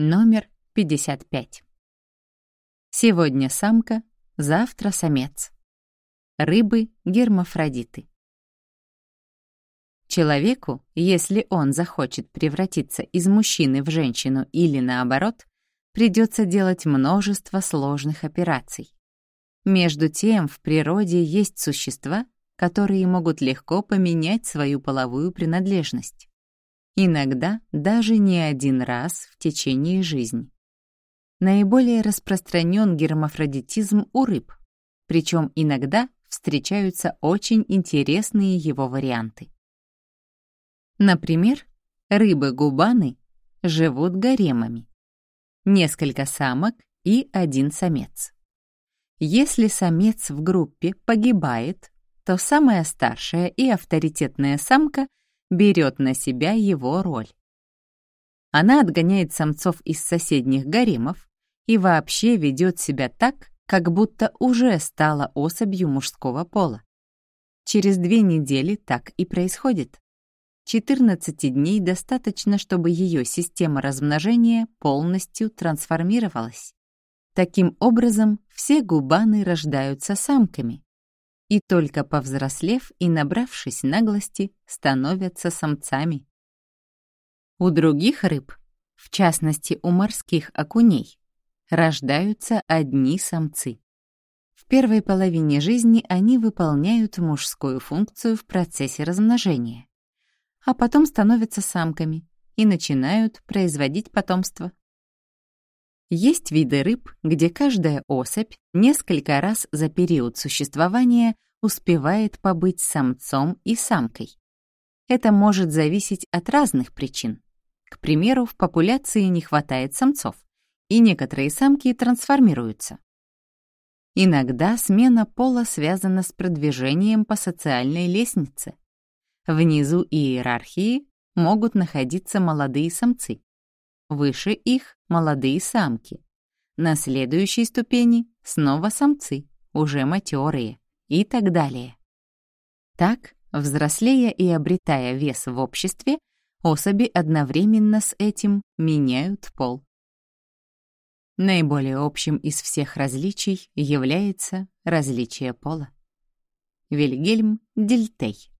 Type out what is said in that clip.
Номер 55. Сегодня самка, завтра самец. Рыбы — гермафродиты. Человеку, если он захочет превратиться из мужчины в женщину или наоборот, придется делать множество сложных операций. Между тем, в природе есть существа, которые могут легко поменять свою половую принадлежность. Иногда даже не один раз в течение жизни. Наиболее распространен гермафродитизм у рыб, причем иногда встречаются очень интересные его варианты. Например, рыбы-губаны живут гаремами. Несколько самок и один самец. Если самец в группе погибает, то самая старшая и авторитетная самка берет на себя его роль. Она отгоняет самцов из соседних гаремов и вообще ведет себя так, как будто уже стала особью мужского пола. Через две недели так и происходит. 14 дней достаточно, чтобы ее система размножения полностью трансформировалась. Таким образом, все губаны рождаются самками, и только повзрослев и набравшись наглости, становятся самцами. У других рыб, в частности у морских окуней, рождаются одни самцы. В первой половине жизни они выполняют мужскую функцию в процессе размножения, а потом становятся самками и начинают производить потомство. Есть виды рыб, где каждая особь несколько раз за период существования успевает побыть самцом и самкой. Это может зависеть от разных причин. К примеру, в популяции не хватает самцов, и некоторые самки трансформируются. Иногда смена пола связана с продвижением по социальной лестнице. Внизу иерархии могут находиться молодые самцы, Выше их — молодые самки. На следующей ступени — снова самцы, уже матерые и так далее. Так, взрослея и обретая вес в обществе, особи одновременно с этим меняют пол. Наиболее общим из всех различий является различие пола. Вильгельм Дельтей